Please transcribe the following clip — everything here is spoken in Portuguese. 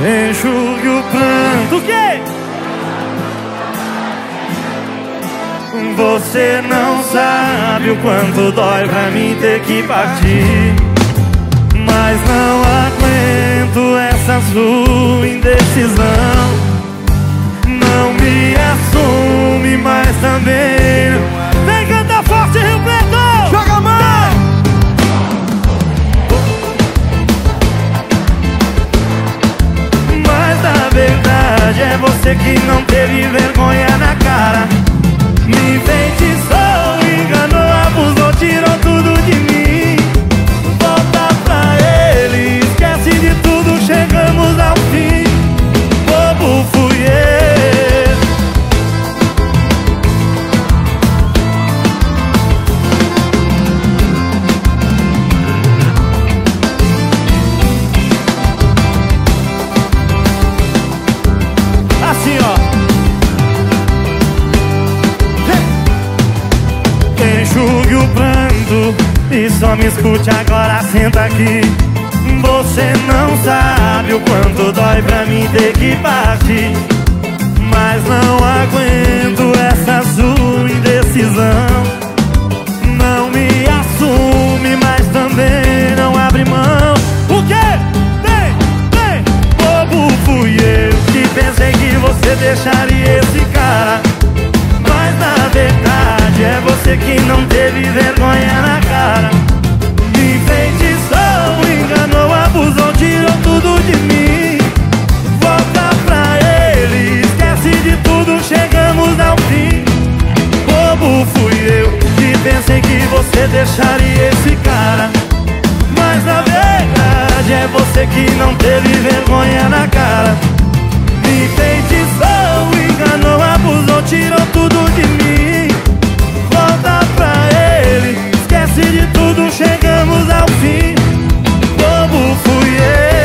Enxugue o pranto. O quê? Você não sabe o quanto dói pra mim ter que partir. Mas não aguento essa sua indecisão. Você que não teve vergonha e só me escute agora, senta aqui. Você não sabe o quanto dói pra mim ter que partir. Mas não aguento essa sua indecisão. Não me assume, mas também não abre mão. O quê? Vem, vem! Bobo fui eu que pensei que você deixaria esse cara. Mas na verdade você deixaria esse cara. Mas na verdade é você que não teve vergonha na cara. Me enfeitiçou, enganou, abusou, tirou tudo de mim. Volta pra ele, esquece de tudo, chegamos ao fim. Como fui eu.